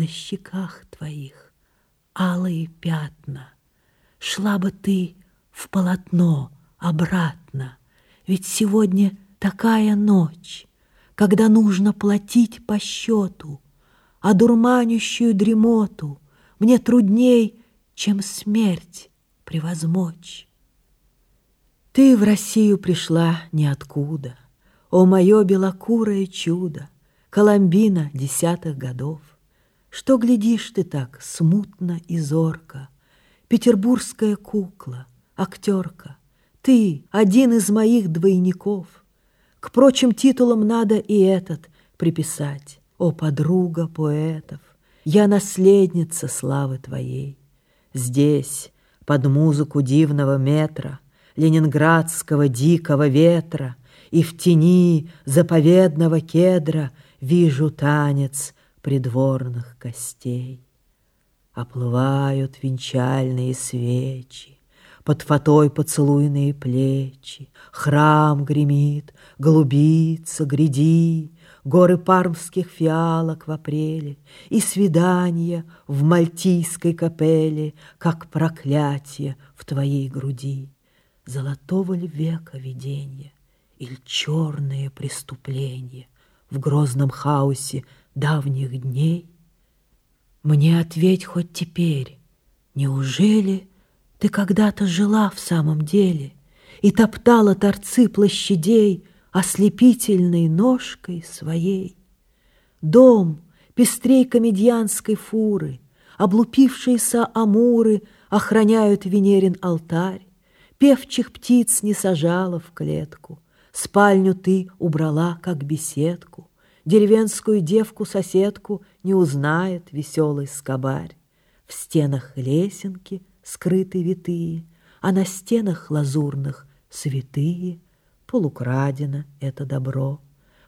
на щеках твоих алые пятна. Шла бы ты в полотно обратно, ведь сегодня такая ночь, когда нужно платить по счету, а дурманящую дремоту мне трудней, чем смерть превозмочь. Ты в Россию пришла ниоткуда, О, мое белокурое чудо, Коломбина десятых годов. Что глядишь ты так смутно и зорко, Петербургская кукла, актерка, Ты один из моих двойников. К прочим титулам надо и этот приписать. О, подруга поэтов, я наследница славы твоей. Здесь, под музыку дивного метра, Ленинградского дикого ветра, И в тени заповедного кедра Вижу танец придворных костей. Оплывают венчальные свечи, Под фатой поцелуйные плечи, Храм гремит, голубица, гряди, Горы пармских фиалок в апреле И свидания в мальтийской капелле, Как проклятие в твоей груди. Золотого ли века виденье Или черное преступление В грозном хаосе давних дней? Мне ответь хоть теперь, неужели Ты когда-то жила в самом деле И топтала торцы площадей Ослепительной ножкой своей? Дом пестрей комедианской фуры, Облупившиеся амуры Охраняют Венерин алтарь, Певчих птиц не сажала в клетку, Спальню ты убрала, как беседку, Деревенскую девку-соседку Не узнает веселый скобарь. В стенах лесенки скрыты витые, А на стенах лазурных святые. Полукрадено это добро.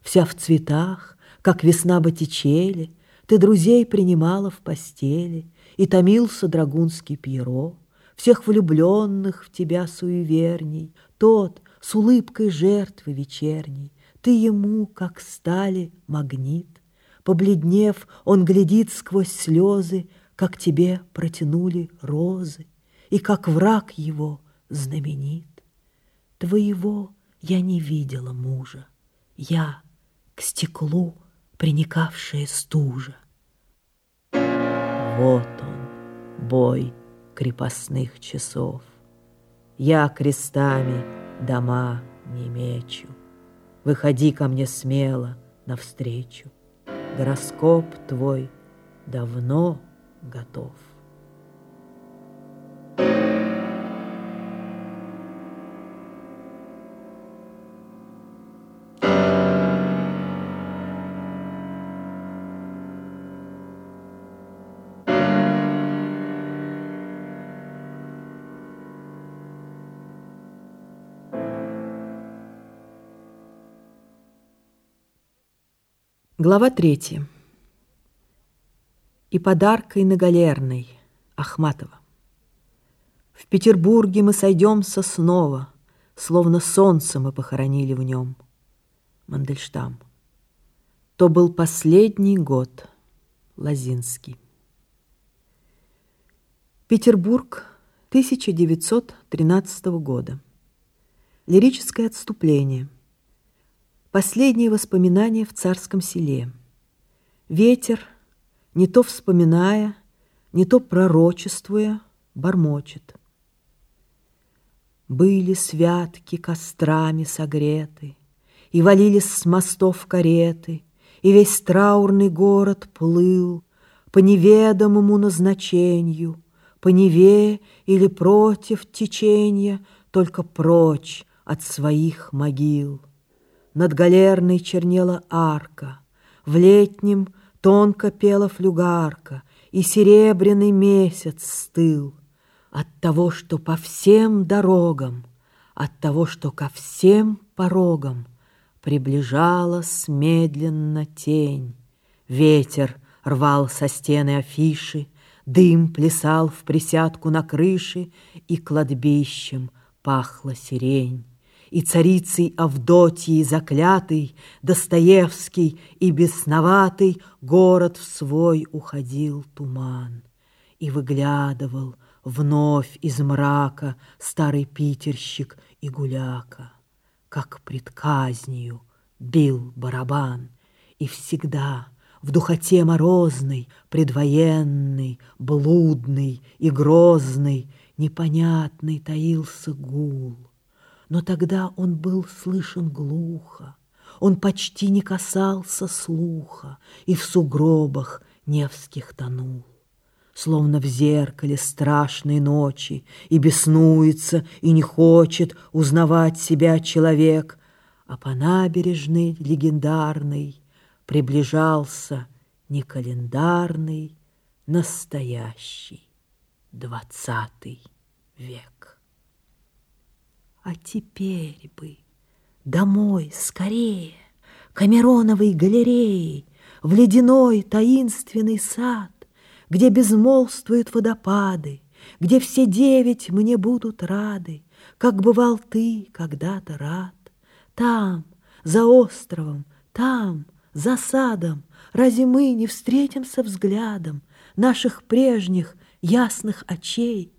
Вся в цветах, как весна Боттичелли, Ты друзей принимала в постели, И томился драгунский пьеро. Всех влюбленных в тебя суеверней, Тот с улыбкой жертвы вечерней, Ты ему, как стали, магнит. Побледнев, он глядит сквозь слезы, Как тебе протянули розы, И как враг его знаменит. Твоего я не видела мужа, Я к стеклу приникавшая стужа. Вот он, бой крепостных часов. Я крестами дома не мечу. Выходи ко мне смело навстречу. Гороскоп твой давно готов. Глава третья. И подаркой на галерной Ахматова. В Петербурге мы сойдемся снова, Словно солнце мы похоронили в нем. Мандельштам. То был последний год. Лазинский. Петербург 1913 года. Лирическое отступление – Последние воспоминания в царском селе. Ветер, не то вспоминая, не то пророчествуя, бормочет. Были святки кострами согреты, И валились с мостов кареты, И весь траурный город плыл По неведомому назначению, По Неве или против течения, Только прочь от своих могил. Над галерной чернела арка, В летнем тонко пела флюгарка, И серебряный месяц стыл От того, что по всем дорогам, От того, что ко всем порогам Приближалась медленно тень. Ветер рвал со стены афиши, Дым плясал в присядку на крыше, И кладбищем пахла сирень и царицей Авдотьей заклятый, Достоевский и бесноватый Город в свой уходил туман. И выглядывал вновь из мрака Старый питерщик и гуляка, Как пред казнью бил барабан, И всегда в духоте морозной, Предвоенный, блудный и грозный, Непонятный таился гул — но тогда он был слышен глухо, Он почти не касался слуха И в сугробах Невских тонул. Словно в зеркале страшной ночи И беснуется, и не хочет Узнавать себя человек, А по набережной легендарной Приближался не календарный, Настоящий двадцатый век. А теперь бы домой скорее, Камероновой галереи, В ледяной таинственный сад, Где безмолвствуют водопады, Где все девять мне будут рады, Как бывал ты когда-то рад. Там, за островом, там, за садом, Разве мы не встретимся взглядом Наших прежних ясных очей?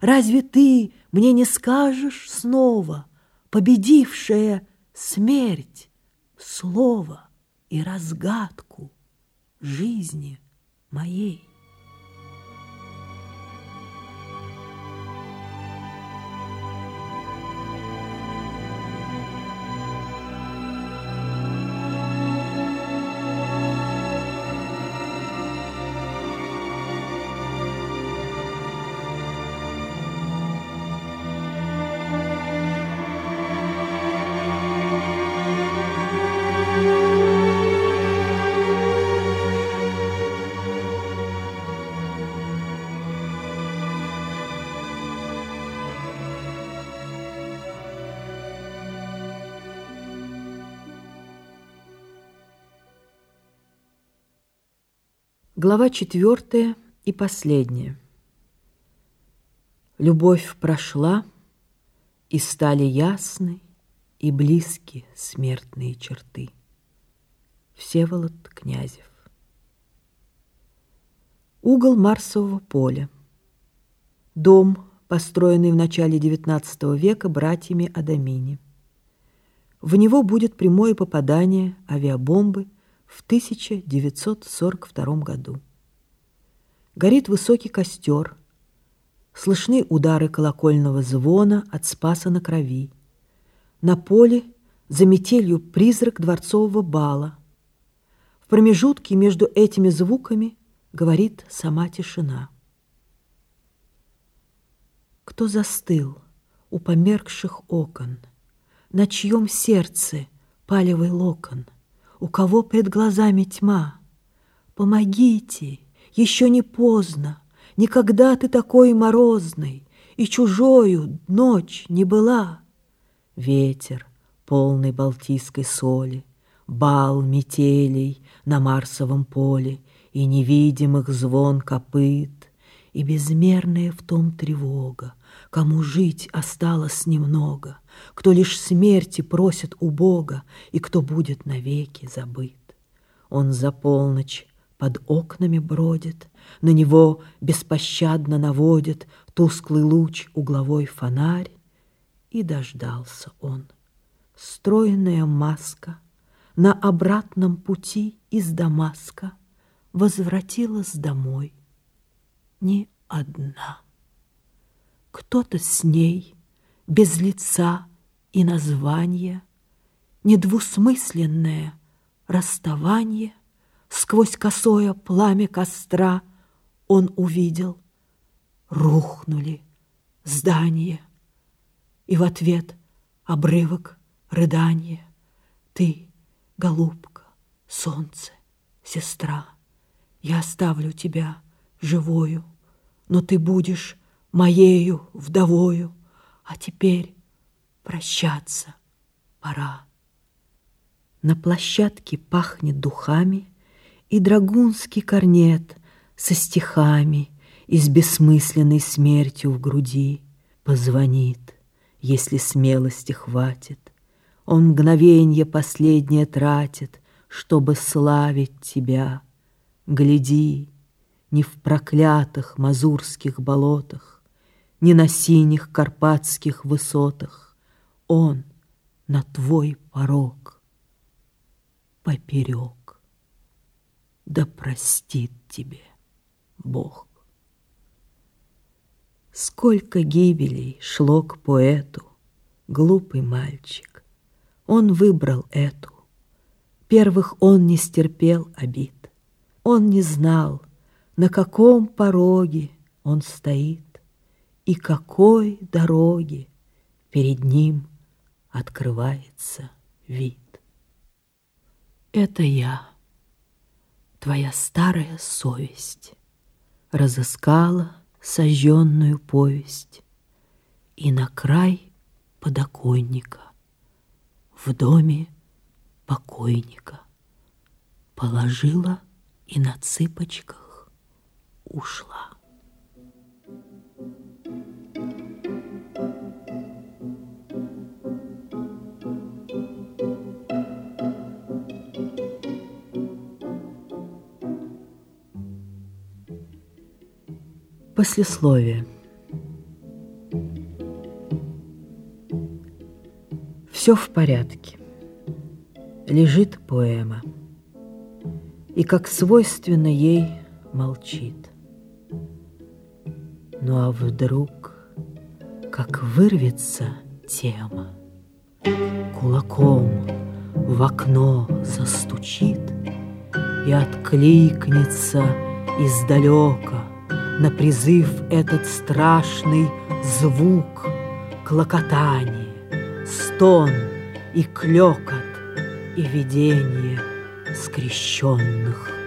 Разве ты мне не скажешь снова, Победившая смерть, слово и разгадку жизни моей? Глава четвертая и последняя. Любовь прошла, и стали ясны и близки смертные черты. Всеволод Князев. Угол Марсового поля. Дом, построенный в начале XIX века братьями Адамини. В него будет прямое попадание авиабомбы в 1942 году. Горит высокий костер, слышны удары колокольного звона от Спаса на крови. На поле за метелью призрак дворцового бала. В промежутке между этими звуками говорит сама тишина. Кто застыл у померкших окон, На чьем сердце палевый локон — у кого пред глазами тьма. Помогите, еще не поздно, Никогда ты такой морозной И чужою ночь не была. Ветер, полный балтийской соли, Бал метелей на Марсовом поле И невидимых звон копыт, И безмерная в том тревога, Кому жить осталось немного, Кто лишь смерти просит у Бога И кто будет навеки забыт. Он за полночь под окнами бродит, На него беспощадно наводит Тусклый луч угловой фонарь, И дождался он. Стройная маска На обратном пути из Дамаска Возвратилась домой не одна. Кто-то с ней, без лица и названия, Недвусмысленное расставание. Сквозь косое пламя костра Он увидел, рухнули здания, И в ответ обрывок рыдания. Ты, голубка, солнце, сестра, Я оставлю тебя живою, Но ты будешь моею вдовою, а теперь прощаться пора. На площадке пахнет духами, и драгунский корнет со стихами и с бессмысленной смертью в груди позвонит, если смелости хватит, Он мгновенье последнее тратит, Чтобы славить тебя. Гляди, не в проклятых мазурских болотах, Не на синих карпатских высотах Он на твой порог поперек. Да простит тебе Бог. Сколько гибелей шло к поэту, Глупый мальчик. Он выбрал эту. Первых он не стерпел обид. Он не знал, на каком пороге он стоит И какой дороге перед ним открывается вид. Это я, твоя старая совесть, Разыскала сожженную повесть И на край подоконника В доме покойника Положила и на цыпочках ушла. Послесловие. Все в порядке. Лежит поэма. И, как свойственно ей, молчит. Ну а вдруг, как вырвется тема, Кулаком в окно застучит И откликнется издалека на призыв этот страшный звук, клокотание, стон и клекот, и видение скрещенных